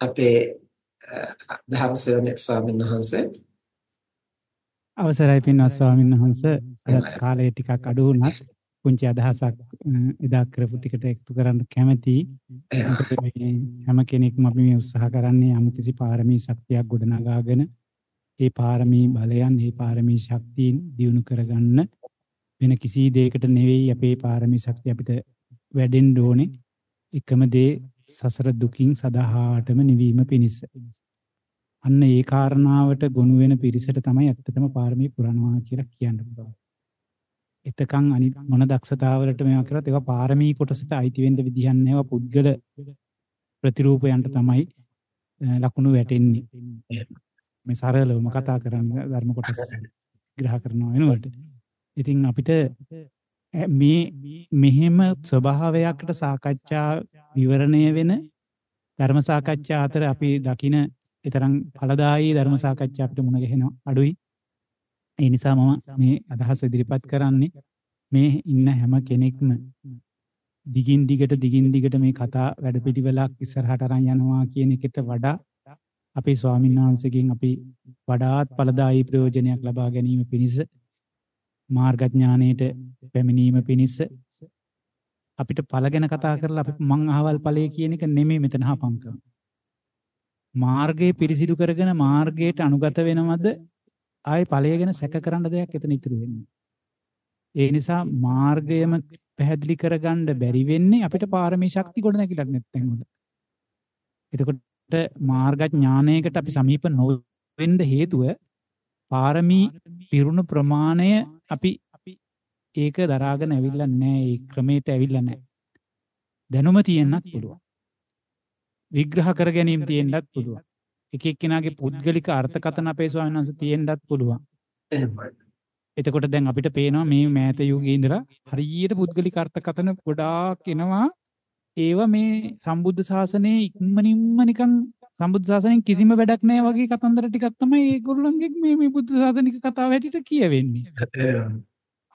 අපේ ධර්මසේවක ස්වාමීන් වහන්සේ අවසරයි පින්වත් ස්වාමීන් වහන්සේ කාලය ටිකක් අඩු වුණත් පුංචි අදහසක් එදා කරපු ටිකට එකතු කරන්න කැමතියි. හැම කෙනෙක්ම අපි මේ උත්සාහ කරන්නේ යම් කිසි පාරමී ශක්තියක් ගොඩනගාගෙන ඒ පාරමී බලයන් ඒ පාරමී ශක්තියින් දියුණු කරගන්න වෙන කිසි දෙයකට නෙවෙයි අපේ පාරමී ශක්තිය අපිට වැඩෙන්න ඕනේ. එකම දේ සසර දුකින් සදාහාටම නිවීම පිණිස. අන්න ඒ කාරණාවට ගොනු වෙන පිරිසට තමයි ඇත්තටම පාරමී පුරනවා කියලා කියන්න පුළුවන්. එතකන් අනිත් මොන දක්ෂතාවලට මේවා කරත් ඒවා පාරමී කොටසට අයිති වෙන්න විදිහක් නෑවා පුද්ගල ප්‍රතිරූපයන්ට තමයි ලකුණු වැටෙන්නේ. මේ සරලවම කතා කරන්න ධර්ම කොටස් ග්‍රහ කරනවා වෙනුවට. ඉතින් අපිට මේ මෙහෙම ස්වභාවයකට සාකච්ඡා විවරණය වෙන ධර්ම සාකච්ඡා අතර අපි දකින ඊතරම් ඵලදායී ධර්ම සාකච්ඡා අපිට මුණ ගැහෙනවා අඩුයි. ඒ නිසා මම මේ අදහස ඉදිරිපත් කරන්නේ මේ ඉන්න හැම කෙනෙක්ම දිගින් දිගට දිගින් දිගට මේ කතා වැඩපිළිවෙලක් ඉස්සරහට අරන් යනවා කියන එකට වඩා අපේ ස්වාමීන් වහන්සේගෙන් අපි වඩාත් ඵලදායී ප්‍රයෝජනයක් ලබා ගැනීම පිණිස මාර්ගඥානයට පැමිණීම පිණිස අපිට ඵල ගැන කතා කරලා අපි මං අහවල් ඵලයේ කියන එක නෙමෙයි මෙතන හපංකම. මාර්ගය පිරිසිදු කරගෙන මාර්ගයට අනුගත වෙනවද ආයේ ඵලය ගැන සැක කරන්න දෙයක් එතන ඉතුරු වෙන්නේ. ඒ නිසා මාර්ගයම පැහැදිලි කරගන්න බැරි වෙන්නේ අපිට පාරමී ශක්ති ගොඩ නැගිලක් නැත්නම් උඩ. එතකොට මාර්ග ඥානයකට අපි සමීප නොවෙන්න හේතුව පාරමී පිරුණු ප්‍රමාණය අපි ඒක දරාගෙන ඇවිල්ලා නැහැ. ඒ ක්‍රමයට ඇවිල්ලා නැහැ. දැනුම තියෙන්නත් පුළුවන්. විග්‍රහ කර ගැනීම තියෙන්නත් පුළුවන්. එක එක්කෙනාගේ පුද්ගලික අර්ථකථන අපේ ස්වාමීන් වහන්සේ තියෙන්නත් පුළුවන්. එහෙමයි. එතකොට දැන් අපිට පේනවා මේ මෑත යුගයේ ඉඳලා හරියට පුද්ගලික අර්ථකථන ගොඩාක් එනවා. ඒව මේ සම්බුද්ධ ශාසනයේ ඉක්මනින්ම නිකන් සම්බුද්ධ ශාසනයෙන් කිසිම වැඩක් නැහැ වගේ කතන්දර ටිකක් තමයි ඒගොල්ලන්ගේ මේ මේ බුද්ධ ශාසනික කතාව හැටියට කියවෙන්නේ.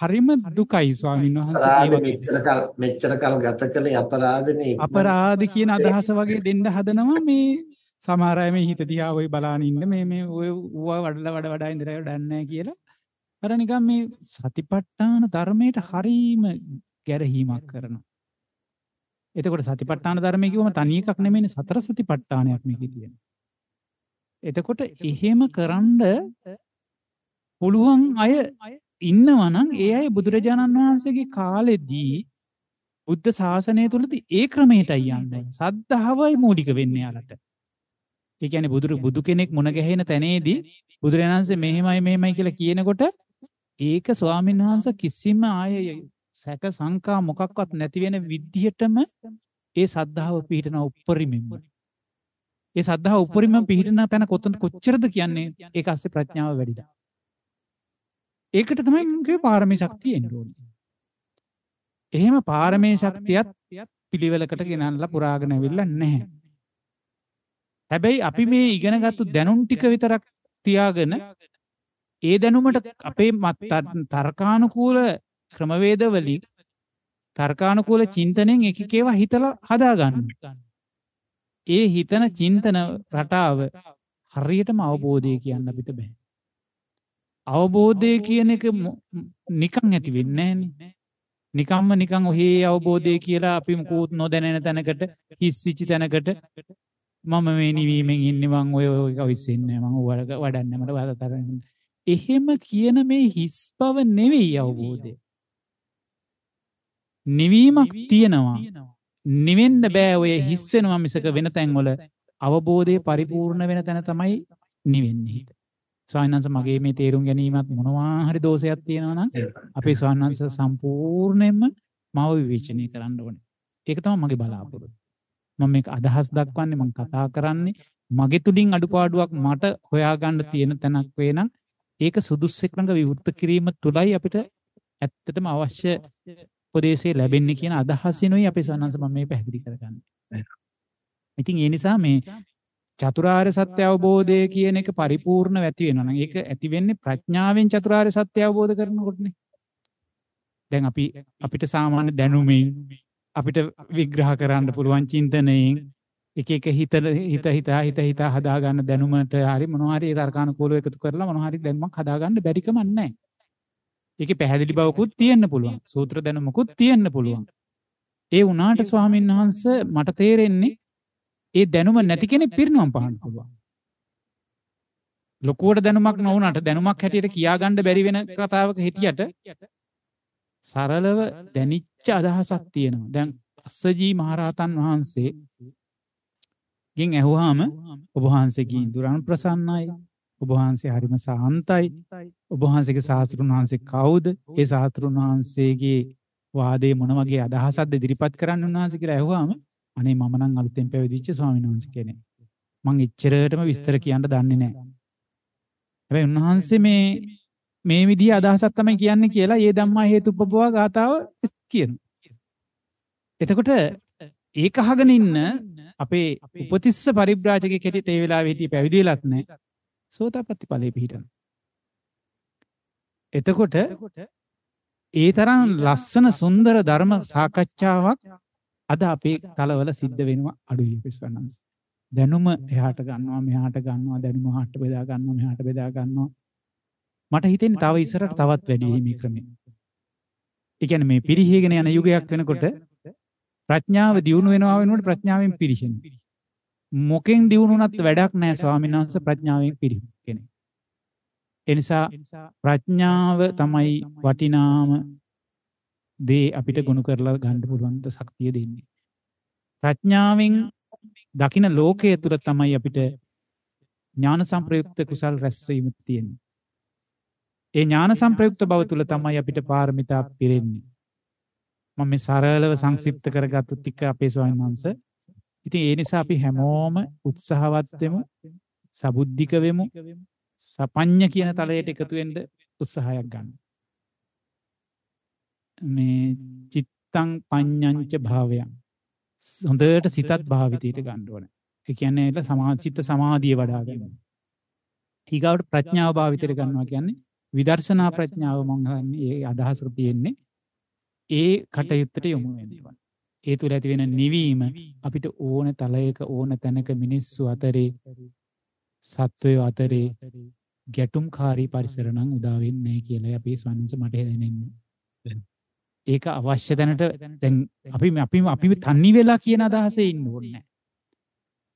හරිම දුකයි ස්වාමීන් වහන්සේ. මෙච්චර කල් මෙච්චර කල් ගත කළේ අපරාධනේ. අපරාධ කියන අදහස වගේ දෙන්න හදනවා මේ සමහර අය මේ හිත දිහා ඔය බලාන ඉන්න මේ මේ ඔය ඌව වඩලා වඩ වඩා ඉඳලා වැඩන්නේ කියලා. අර නිකන් මේ සතිපට්ඨාන ධර්මයට හරීම ගැරහීමක් කරනවා. එතකොට සතිපට්ඨාන ධර්මය කිව්වම තනි එකක් නෙමෙයිනේ සතර සතිපට්ඨානයක් මේකේ තියෙන්නේ. එතකොට එහෙම කරන්ඩ පුළුවන් අය ඉන්නවා නම් ඒ අය බුදුරජාණන් වහන්සේගේ කාලෙදී බුද්ධ ශාසනය තුලදී ඒ ක්‍රමයටයි යන්නේ. සද්ධාවයි මූලික වෙන්නේ යාලට. ඒ කියන්නේ බුදු බුදු කෙනෙක් මුණ ගැහෙන තැනේදී බුදුරජාණන් වහන්සේ මෙහෙමයි මෙහෙමයි කියලා කියනකොට ඒක ස්වාමීන් වහන්සේ කිසිම ආයේ සැක සංකා මොකක්වත් නැති වෙන විදිහටම ඒ සද්ධාව පිහිටන උපරිමෙන්ම. ඒ සද්ධාව උපරිමම පිහිටන තැන කොතන කොච්චරද කියන්නේ ඒක අස්සේ ප්‍රඥාව වැඩිලා. ඒකට තමයි මගේ පාරමී ශක්තිය එන්න ඕනේ. එහෙම පාරමී ශක්තියත් පිළිවෙලකට ගෙනල්ලා පුරාගෙන ඇවිල්ලා නැහැ. හැබැයි අපි මේ ඉගෙනගත්තු දැනුම් ටික විතරක් තියාගෙන ඒ දැනුමට අපේ තර්කානුකූල ක්‍රමවේදවලින් තර්කානුකූල චින්තනයෙන් එක ඒවා හිතලා හදාගන්න. ඒ හිතන චින්තන රටාව හරියටම අවබෝධය කියන්න අපිට බෑ. අවබෝධය කියන එක නිකන් ඇති වෙන්නේ නෑනේ. නිකම්ම නිකන් ඔහේ අවබෝධය කියලා අපි මුකුත් නොදැනෙන තැනකට හිස් විචි තැනකට මම මේ නිවීමෙන් ඉන්නේ මං ඔය ඔය කවිස්සෙන්නේ මං වඩන්නේ මට වදතරන්නේ. එහෙම කියන මේ හිස් බව නෙවෙයි අවබෝධය. නිවීමක් තියෙනවා. නිවෙන්න බෑ ඔය හිස් වෙනවා මිසක වෙන තැන්වල අවබෝධය පරිපූර්ණ වෙන තැන තමයි නිවෙන්නේ. ස්වාමීන් මගේ මේ තේරුම් ගැනීමත් මොනවා හරි දෝෂයක් තියෙනවා නම් අපේ ස්වාමීන් සම්පූර්ණයෙන්ම මාව විවේචනය කරන්න ඕනේ. ඒක තමයි මගේ බලාපොරොත්තු. මම මේක අදහස් දක්වන්නේ මම කතා කරන්නේ මගේ තුලින් අඩුපාඩුවක් මට හොයාගන්න තියෙන තැනක් වේ නම් ඒක සුදුස්සෙක් ළඟ විවෘත කිරීම තුලයි අපිට ඇත්තටම අවශ්‍ය උපදේශය ලැබෙන්නේ කියන අදහසිනුයි අපේ ස්වාමීන් මම මේ පැහැදිලි කරගන්නේ. ඉතින් ඒ නිසා මේ චතුරාර්ය සත්‍ය අවබෝධය කියන එක පරිපූර්ණ ඇති වෙනවා නම් ඒක ඇති වෙන්නේ ප්‍රඥාවෙන් චතුරාර්ය සත්‍ය අවබෝධ කරනකොටනේ. දැන් අපි අපිට සාමාන්‍ය දැනුමින් අපිට විග්‍රහ කරන්න පුළුවන් චින්තනයෙන් එක එක හිත හිත හිතා හිත හිතා හදා ගන්න දැනුමට හරි මොනවා හරි තර්කානුකූලව එකතු කරලා මොනවා හරි දැනුමක් හදා ගන්න බැරි කමක් නැහැ. ඒකේ පැහැදිලි බවකුත් තියෙන්න පුළුවන්. සූත්‍ර දැනුමකුත් තියෙන්න පුළුවන්. ඒ වුණාට ස්වාමීන් වහන්සේ මට තේරෙන්නේ ඒ දැනුම නැති කෙනෙක් පිරිනුවම් පාන්න පුළුවන්. ලොකුවට දැනුමක් නොවුනට දැනුමක් හැටියට කියාගන්න බැරි වෙන කතාවක හිටියට සරලව දැනිච්ච අදහසක් තියෙනවා. දැන් අස්සජී මහරහතන් වහන්සේ ගෙන් ඇහුවාම ඔබ වහන්සේගේ ඉඳුරන් ප්‍රසන්නයි. ඔබ වහන්සේ හරිම සාන්තයි. ඔබ වහන්සේගේ ශාස්ත්‍රුන් වහන්සේ කවුද? ඒ ශාස්ත්‍රුන් වහන්සේගේ වාදේ මොන වගේ අදහසක්ද ඉදිරිපත් කරන්න උන්වහන්සේ කියලා ඇහුවාම අනේ මම නම් අලුතෙන් පැවිදිච්ච ස්වාමීන් වහන්සේ කෙනෙක්. මං එච්චරටම විස්තර කියන්න දන්නේ නැහැ. හැබැයි උන්වහන්සේ මේ මේ විදිහේ අදහසක් තමයි කියන්නේ කියලා ඒ ධම්මා හේතුප්පවා ගාතාව කියනවා. එතකොට ඒක අහගෙන ඉන්න අපේ උපතිස්ස පරිබ්‍රාජකෙක් හැටියට ඒ වෙලාවේ හිටියේ පැවිදි වෙලත් නැහැ. සෝතාපට්ටි ඵලයේ පිහිටන. එතකොට ඒ තරම් ලස්සන සුන්දර ධර්ම සාකච්ඡාවක් අද අපේ තලවල සිද්ධ වෙනවා අඩුයි පිස්වන්නන්ස. දැනුම එහාට ගන්නවා මෙහාට ගන්නවා දැනුම හාට බෙදා ගන්නවා මෙහාට බෙදා ගන්නවා. මට හිතෙන්නේ තව ඉස්සරට තවත් වැඩි මේ ක්‍රමය. ඒ කියන්නේ මේ පිරිහීගෙන යන යුගයක් වෙනකොට ප්‍රඥාව දියුණු වෙනවා වෙනකොට ප්‍රඥාවෙන් පිරිහෙනවා. මොකෙන් දියුණුනත් වැඩක් නැහැ ස්වාමීන් වහන්සේ ප්‍රඥාවෙන් පිරිහුණු කෙනෙක්. ඒ නිසා ප්‍රඥාව තමයි වටිනාම දේ අපිට ගොනු කරලා ගන්න පුළුවන් ශක්තිය දෙන්නේ. ප්‍රඥාවෙන් දකින ලෝකයේ තුල තමයි අපිට ඥාන සංප්‍රයුක්ත කුසල් රැස්වීම තියෙන්නේ. ඒ ඥාන සංප්‍රයුක්ත බව තුල තමයි අපිට පාරමිතා පිරෙන්නේ. මම මේ සරලව සංක්ෂිප්ත කරගත්තු ටික අපේ ස්වාමීන් වහන්සේ. ඉතින් ඒ නිසා අපි හැමෝම උත්සාහවත් වෙමු, සබුද්ධික වෙමු, සපඤ්ඤ කියන තලයට එකතු වෙන්න උත්සාහයක් ගන්න. මේ චිත්තං පඤ්ඤංච භාවයන් හොඳට සිතත් භාවිතයට ගන්න ඕනේ. ඒ කියන්නේ ඒක සමාචිත්ත සමාධිය වඩා ගන්න. ඊගාවට ප්‍රඥාව භාවිතයට ගන්නවා කියන්නේ විදර්ශනා ප්‍රඥාව මම හන්නේ ඒ අදහසක තියෙන්නේ ඒ කටයුත්තට යොමු වෙනවා. ඒ තුල ඇති වෙන නිවීම අපිට ඕන තලයක ඕන තැනක මිනිස්සු අතරේ සත්වයෝ අතරේ ගැටුම්කාරී පරිසර නම් උදා වෙන්නේ නැහැ කියලා අපි ස්වන්ස මට දැනෙන්නේ. ඒක අවශ්‍ය දැනට දැන් අපි අපි අපි තනි වෙලා කියන අදහසේ ඉන්න ඕනේ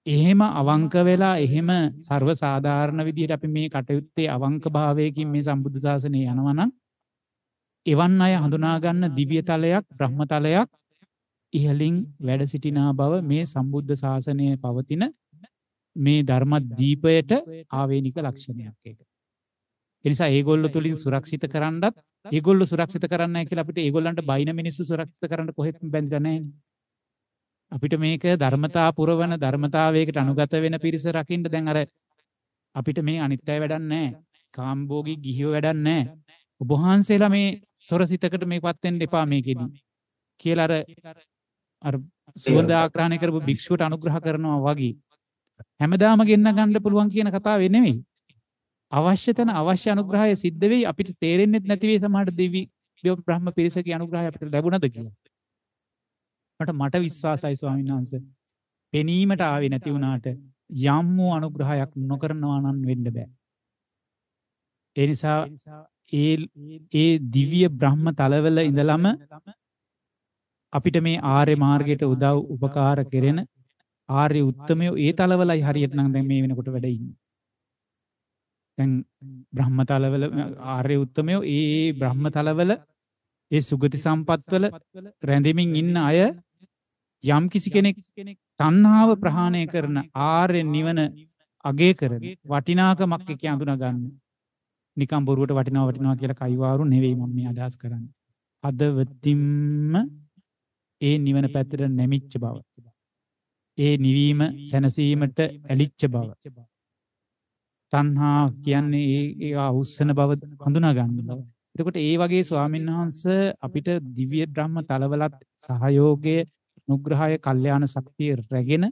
එහෙම අවංක වෙලා එහෙම ਸਰව සාධාරණ විදිහට අපි මේ කටයුත්තේ අවංක භාවයකින් මේ සම්බුද්ධ ශාසනය යනවා නම් එවන් අය හඳුනා ගන්න දිව්‍ය තලයක් බ්‍රහ්ම තලයක් ඉහලින් වැඩ සිටිනා බව මේ සම්බුද්ධ ශාසනය පවතින මේ ධර්ම දීපයට ආවේනික ලක්ෂණයක් ඒක. ඒ නිසා ඒගොල්ලෝ තුලින් සුරක්ෂිත කරන්නත් ඒගොල්ලෝ සුරක්ෂිත කරන්නයි කියලා අපිට ඒගොල්ලන්ට බයින මිනිස්සු සුරක්ෂිත කරන්න කොහෙත් බැඳිලා නැහැ. අපිට මේක ධර්මතා පුරවන ධර්මතාවයකට අනුගත වෙන පිරිස රකින්න දැන් අර අපිට මේ අනිත්‍යය වැඩක් නැහැ. කාම්භෝගී ගිහිව වැඩක් නැහැ. ඔබ වහන්සේලා මේ සොරසිතකට මේපත් වෙන්න එපා මේකෙදි. කියලා අර අර සුවඳ ආග්‍රහණය කරපු භික්ෂුවට අනුග්‍රහ කරනවා වගේ හැමදාම ගෙන්න ගන්න පුළුවන් කියන කතාව නෙමෙයි. අවශ්‍ය තැන අවශ්‍ය අනුග්‍රහය සිද්ධ වෙයි අපිට තේරෙන්නේ නැති වෙයි සමහරට දෙවි බ්‍රහ්ම පිරිසකේ අනුග්‍රහය අපිට ලැබුණද කියලා. මට මට විශ්වාසයි ස්වාමීන් වහන්සේ. පෙනීමට ආවේ නැති වුණාට යම් වූ අනුග්‍රහයක් නොකරනවා නම් වෙන්න බෑ. ඒ නිසා ඒ ඒ දිව්‍ය බ්‍රහ්ම තලවල ඉඳලම අපිට මේ ආර්ය මාර්ගයට උදව් උපකාර කෙරෙන ආර්ය උත්තමයෝ ඒ තලවලයි හරියට නම් දැන් මේ වෙනකොට වැඩ ඉන්නේ. දැන් බ්‍රහ්ම තලවල ආර්ය උත්තමයෝ ඒ බ්‍රහ්ම තලවල ඒ සුගති සම්පත්වල රැඳෙමින් ඉන්න අය යම් කිසි කෙනෙක් තණ්හාව ප්‍රහාණය කරන ආර්ය නිවන අගේ කරන වටිනාකමක් එක අඳුනා ගන්න. නිකම් බොරුවට වටිනවා වටිනවා කියලා කයිවාරු නෙවෙයි මම මේ අදහස් කරන්නේ. අදවතින්ම ඒ නිවන පැත්තට නැමිච්ච බව. ඒ නිවීම සැනසීමට ඇලිච්ච බව. තණ්හා කියන්නේ ඒ අවුස්සන බව හඳුනා ගන්න බව. එතකොට ඒ වගේ ස්වාමීන් වහන්සේ අපිට දිව්‍ය බ්‍රහ්ම තලවලත් සහයෝගය අනුග්‍රහය කල්යාණ ශක්තිය රැගෙන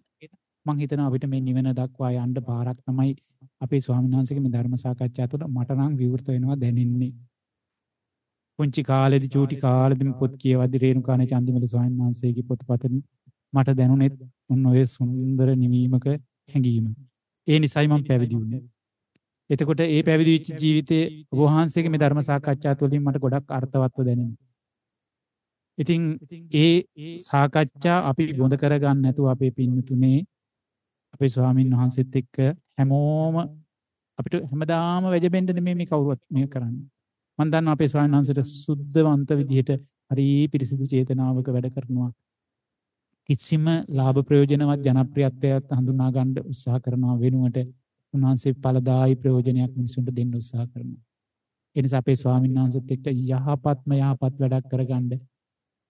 මං හිතනවා අපිට මේ නිවන දක්වා යන්න පාරක් තමයි අපේ ස්වාමීන් වහන්සේගේ මේ ධර්ම සාකච්ඡා තුළ මට නම් විවෘත වෙනවා දැනෙන්නේ. පුංචි කාලෙදි චූටි කාලෙදිම පොත් කියවද්දි රේණුකානේ චන්දිමල ස්වාමීන් වහන්සේගේ පොත්පත මට දැනුනේ ඔන්න ඔය සුන්දර නිවීමක හැඟීම. ඒ නිසයි මම පැවිදි වුණේ. එතකොට ඒ පැවිදි වෙච්ච ජීවිතයේ ඔබ වහන්සේගේ මේ ධර්ම සාකච්ඡා තුළින් මට ගොඩක් අර්ථවත්ව දැනෙනවා. ඉතින් ඒ සාකච්ඡා අපි බොඳ කරගන්න නැතුව අපේ පින්නතුනේ අපේ ස්වාමින් වහන්සේත් එක්ක හැමෝම අපිට හැමදාම වැජබෙන්න නෙමෙයි මේ කවුරුවත් මේ කරන්නේ. මම දන්නවා අපේ ස්වාමීන් වහන්සේට සුද්ධවන්ත විදිහට හරි පිරිසිදු චේතනාවක වැඩ කරනවා. කිසිම ලාභ ප්‍රයෝජනවත් ජනප්‍රියත්වයක් හඳුනා ගන්න උත්සාහ කරනවා වෙනුවට උන්වහන්සේ ඵලදායි ප්‍රයෝජනයක් මිනිසුන්ට දෙන්න උත්සාහ කරනවා. ඒ නිසා අපේ ස්වාමීන් වහන්සේත් එක්ක යහපත්ම යහපත් වැඩක් කරගන්න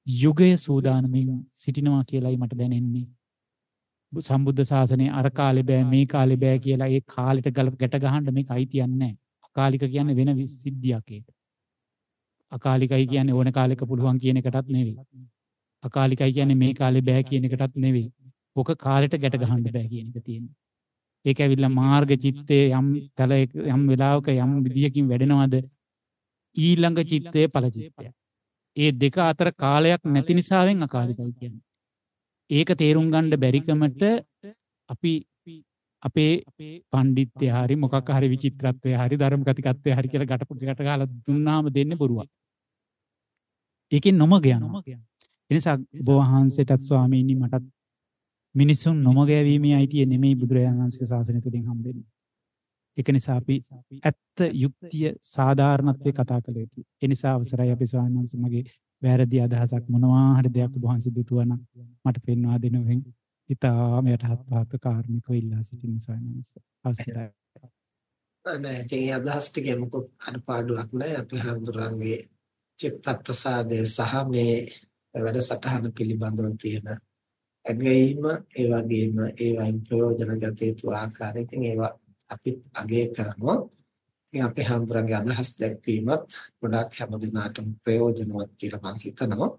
යුගය සූදානමින් සිටිනවා කියලායි මට දැනෙන්නේ. සම්බුද්ධ ශාසනය අර කාලේ බෑ මේ කාලේ බෑ කියලා ඒ කාලෙට ගල ගැට ගහන්න මේක අයිතියක් නැහැ. අකාලික කියන්නේ වෙන සිද්ධියක් ඒක. අකාලිකයි කියන්නේ ඕන කාලෙක පුළුවන් කියන එකටත් නෙවෙයි. අකාලිකයි කියන්නේ මේ කාලේ බෑ කියන එකටත් නෙවෙයි. ඔක කාලෙට ගැට ගහන්න බෑ කියන එක තියෙනවා. ඒක ඇවිල්ලා මාර්ග චිත්තේ යම් තල යම් වෙලාවක යම් විදියකින් වැඩෙනවද ඊළඟ චිත්තේ ඵල චිත්තය. ඒ දෙක අතර කාලයක් නැති නිසාවෙන් අකාලිකයි කියන්නේ. ඒක තේරුම් ගන්න බැරිකමට අපි අපේ පණ්ඩිත්‍ය හරි මොකක් හරි විචිත්‍රත්වය හරි ධර්ම කතිකත්වය හරි කියලා ගැටපු ගැට ගහලා දුන්නාම දෙන්නේ බොරුවක්. ඒකෙන් නොමග යනවා. ඒ නිසා ඔබ වහන්සේටත් ස්වාමීනි මටත් මිනිසුන් නොමග යැවීමේ අයිතිය නෙමෙයි බුදුරජාණන් වහන්සේගේ ශාසනය තුලින් හම්බෙන්නේ. ඒක නිසා අපි ඇත්ත යුක්තිය සාධාරණත්වයේ කතා කළ යුතුයි. ඒ නිසා අවසරයි අපි ස්වාමීන් වහන්සේ මගේ වැරදි අදහසක් මොනවා හරි දෙයක් ඔබ වහන්සේ දුටුවා නම් මට පෙන්වා දෙනුවෙන් ඉතාම යටහත් පහත් කාර්මිකව ඉල්ලා සිටින වහන්සේ. අවසරයි. නෑ ඉතින් අදහස් ටිකේ මොකොත් අඩපාඩුවක් නෑ අපේ හඳුරන්ගේ චිත්ත ප්‍රසාදය සහ මේ වැඩසටහන පිළිබඳව තියෙන ඇගීම ඒ වගේම ඒවයින් ප්‍රයෝජන ගත යුතු ආකාරය ඉතින් ඒවා අපි අගය කරනවා ඉතින් අපේ හඳුරන්ගේ අදහස් දැක්වීමත් ගොඩාක් හැමදිනාටම ප්‍රයෝජනවත් කියලා මම හිතනවා